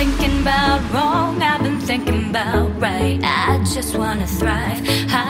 thinking about wrong, I've been thinking about right. I just wanna thrive. I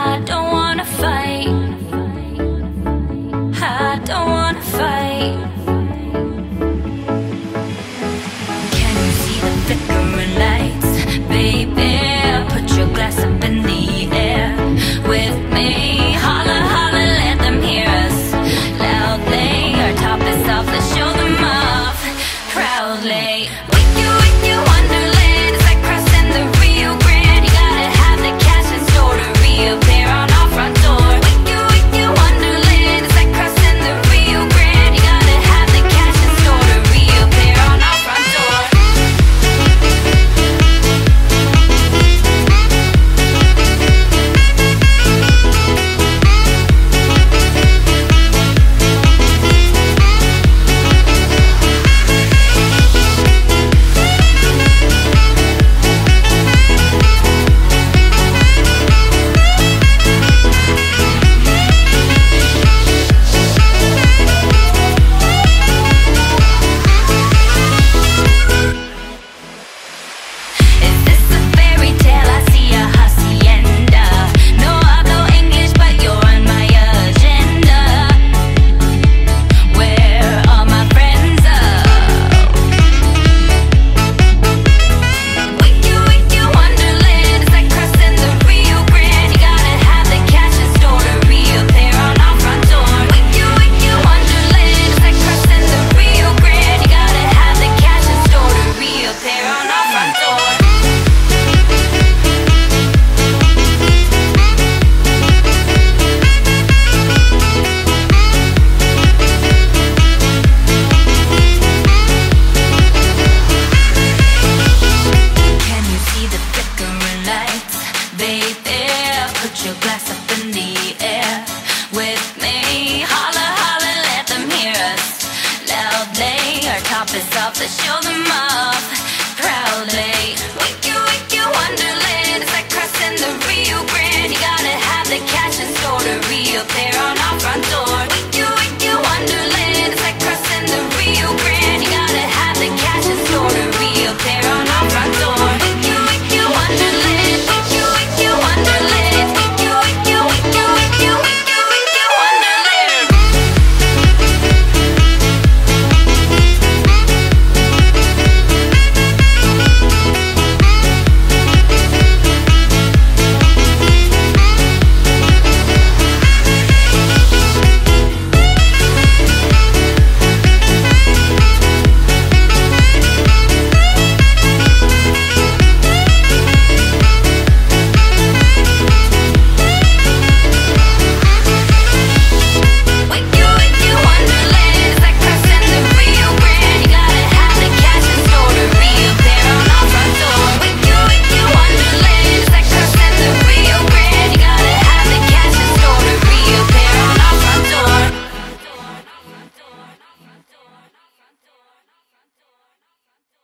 top is off, let's show them off.